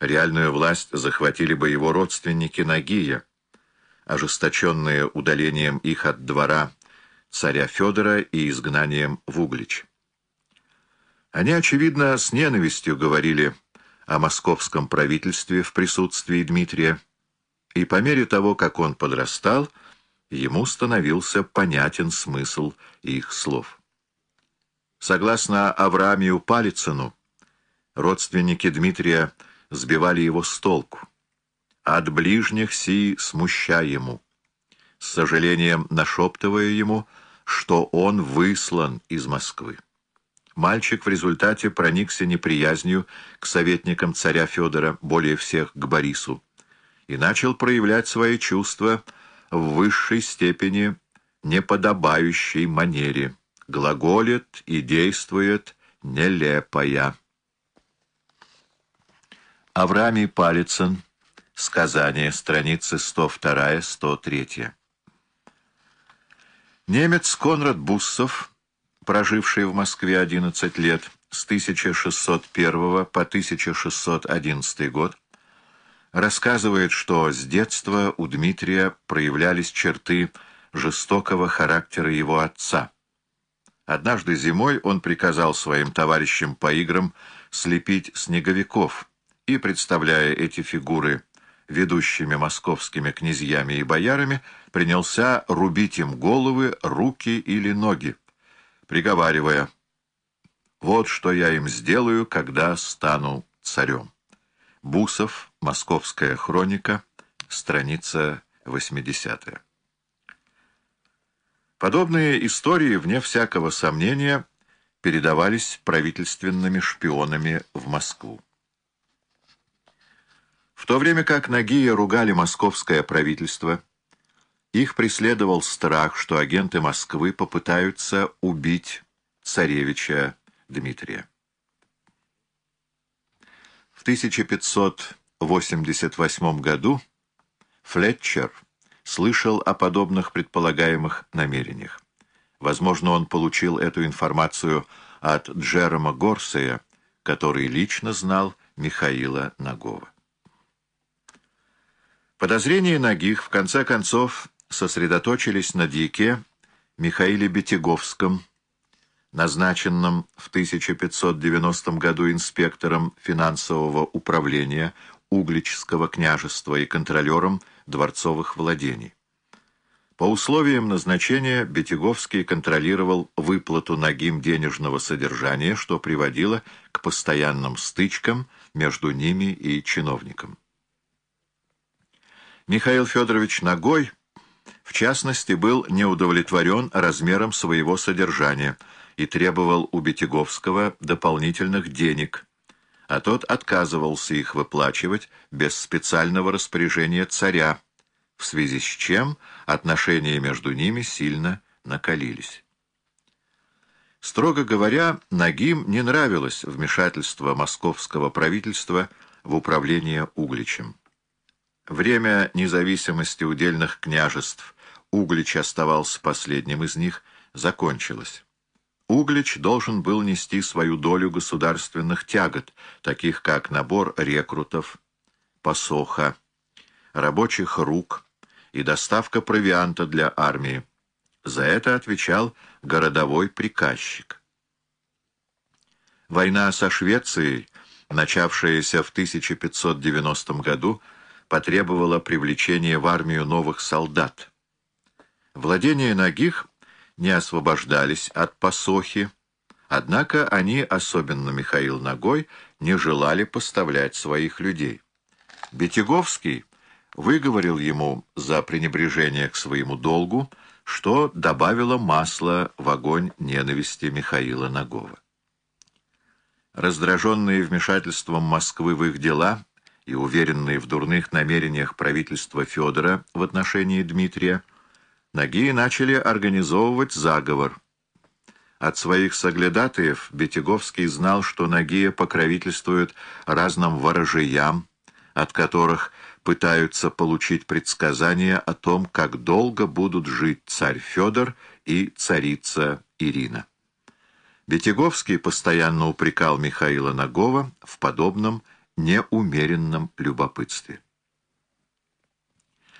Реальную власть захватили бы его родственники Нагия, ожесточенные удалением их от двора царя Федора и изгнанием в Углич. Они, очевидно, с ненавистью говорили о московском правительстве в присутствии Дмитрия, и по мере того, как он подрастал, ему становился понятен смысл их слов. Согласно Авраамию Палицыну, родственники Дмитрия сбивали его с толку. От ближних си смущая ему, с сожалением нашептывая ему, что он выслан из Москвы. Мальчик в результате проникся неприязнью к советникам царя Федора, более всех к Борису, и начал проявлять свои чувства в высшей степени неподобающей манере, глаголит и действует нелепая. Авраамий Палицын. Сказание. Страницы 102-103. Немец Конрад Буссов, проживший в Москве 11 лет, с 1601 по 1611 год, рассказывает, что с детства у Дмитрия проявлялись черты жестокого характера его отца. Однажды зимой он приказал своим товарищам по играм слепить снеговиков, и, представляя эти фигуры ведущими московскими князьями и боярами, принялся рубить им головы, руки или ноги, приговаривая «Вот что я им сделаю, когда стану царем». Бусов, Московская хроника, страница 80 Подобные истории, вне всякого сомнения, передавались правительственными шпионами в Москву. В то время как Нагия ругали московское правительство, их преследовал страх, что агенты Москвы попытаются убить царевича Дмитрия. В 1588 году Флетчер слышал о подобных предполагаемых намерениях. Возможно, он получил эту информацию от Джерома Горсея, который лично знал Михаила Нагова. Подозрения Нагих в конце концов сосредоточились на дьяке Михаиле Бетяговском, назначенном в 1590 году инспектором финансового управления Угличского княжества и контролером дворцовых владений. По условиям назначения Бетяговский контролировал выплату Нагим денежного содержания, что приводило к постоянным стычкам между ними и чиновником. Михаил Федорович Ногой, в частности, был неудовлетворен размером своего содержания и требовал у Бетяговского дополнительных денег, а тот отказывался их выплачивать без специального распоряжения царя, в связи с чем отношения между ними сильно накалились. Строго говоря, Нагим не нравилось вмешательство московского правительства в управление Угличем. Время независимости удельных княжеств, Углич оставался последним из них, закончилось. Углич должен был нести свою долю государственных тягот, таких как набор рекрутов, посоха, рабочих рук и доставка провианта для армии. За это отвечал городовой приказчик. Война со Швецией, начавшаяся в 1590 году, потребовало привлечения в армию новых солдат. Владения Нагих не освобождались от посохи, однако они, особенно Михаил Ногой, не желали поставлять своих людей. Бетяговский выговорил ему за пренебрежение к своему долгу, что добавило масла в огонь ненависти Михаила Нагова. Раздраженные вмешательством Москвы в их дела, и уверенные в дурных намерениях правительства Федора в отношении Дмитрия, Нагии начали организовывать заговор. От своих соглядатаев Бетяговский знал, что Нагия покровительствует разным ворожеям, от которых пытаются получить предсказания о том, как долго будут жить царь Федор и царица Ирина. Бетяговский постоянно упрекал Михаила Нагова в подобном неумеренном любопытстве.